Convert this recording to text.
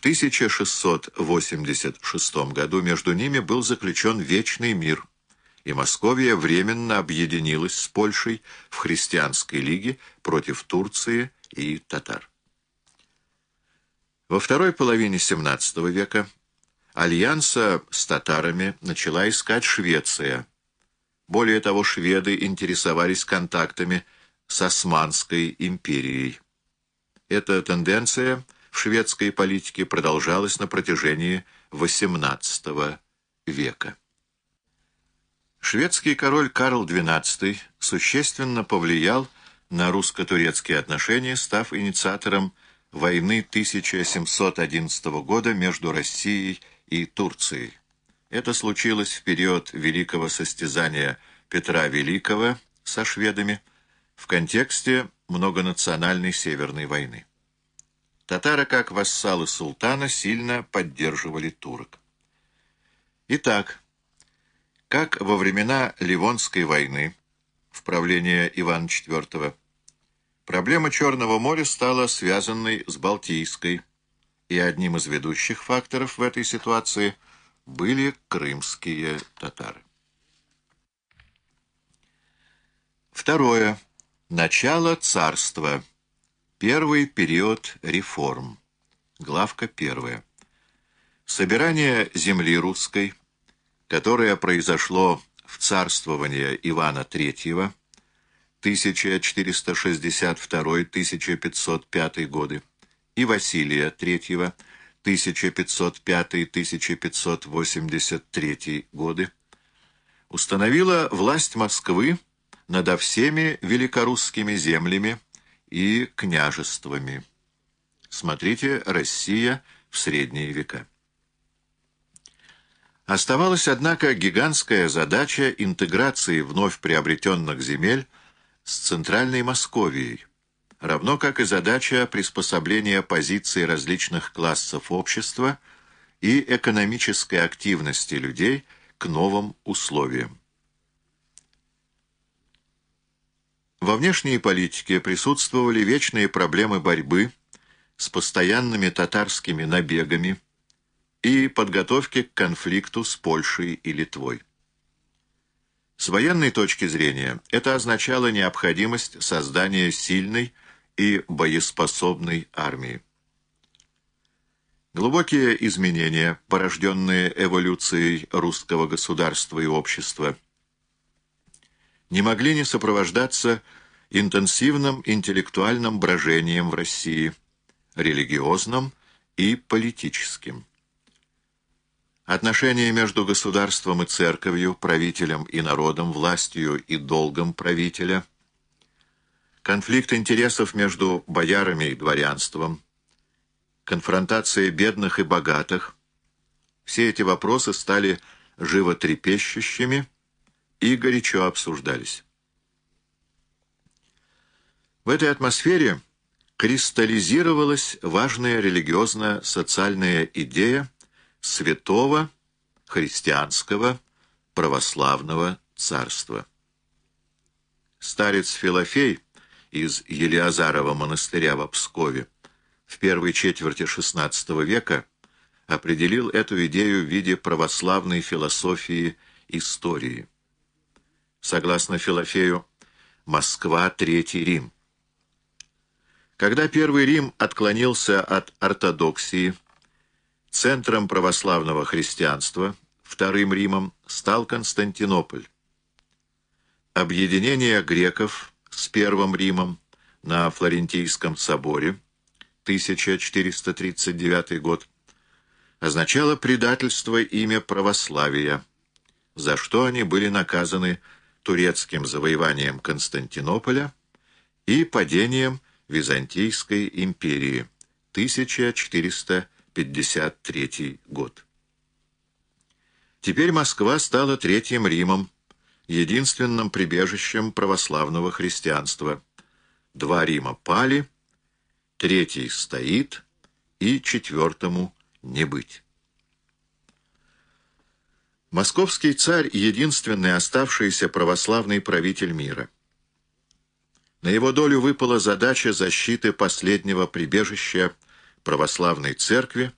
В 1686 году между ними был заключен Вечный мир, и Московия временно объединилась с Польшей в христианской лиге против Турции и татар. Во второй половине XVII века альянса с татарами начала искать Швеция. Более того, шведы интересовались контактами с Османской империей. Эта тенденция в шведской политике продолжалась на протяжении XVIII века. Шведский король Карл XII существенно повлиял на русско-турецкие отношения, став инициатором войны 1711 года между Россией и Турцией. Это случилось в период великого состязания Петра Великого со шведами в контексте многонациональной Северной войны. Татары, как вассалы султана, сильно поддерживали турок. Итак, как во времена Ливонской войны, в правление Ивана IV, проблема Черного моря стала связанной с Балтийской, и одним из ведущих факторов в этой ситуации были крымские татары. Второе. Начало царства. Первый период реформ. Главка первая. Собирание земли русской – которое произошло в царствование Ивана III 1462-1505 годы и Василия III 1505-1583 годы, установила власть Москвы над всеми великорусскими землями и княжествами. Смотрите «Россия в средние века». Оставалась, однако, гигантская задача интеграции вновь приобретенных земель с Центральной Московией, равно как и задача приспособления позиций различных классов общества и экономической активности людей к новым условиям. Во внешней политике присутствовали вечные проблемы борьбы с постоянными татарскими набегами, и подготовки к конфликту с Польшей и Литвой. С военной точки зрения это означало необходимость создания сильной и боеспособной армии. Глубокие изменения, порожденные эволюцией русского государства и общества, не могли не сопровождаться интенсивным интеллектуальным брожением в России, религиозным и политическим. Отношения между государством и церковью, правителем и народом, властью и долгом правителя, конфликт интересов между боярами и дворянством, конфронтация бедных и богатых – все эти вопросы стали животрепещущими и горячо обсуждались. В этой атмосфере кристаллизировалась важная религиозно-социальная идея – святого христианского православного царства. Старец Филофей из Елиазарова монастыря в Пскове в первой четверти XVI века определил эту идею в виде православной философии истории. Согласно Филофею, Москва – Третий Рим. Когда Первый Рим отклонился от ортодоксии – Центром православного христианства, Вторым Римом, стал Константинополь. Объединение греков с Первым Римом на Флорентийском соборе 1439 год означало предательство имя православия, за что они были наказаны турецким завоеванием Константинополя и падением Византийской империи 1439 1953 год. Теперь Москва стала Третьим Римом, единственным прибежищем православного христианства. Два Рима пали, третий стоит, и четвертому не быть. Московский царь — единственный оставшийся православный правитель мира. На его долю выпала задача защиты последнего прибежища православной церкви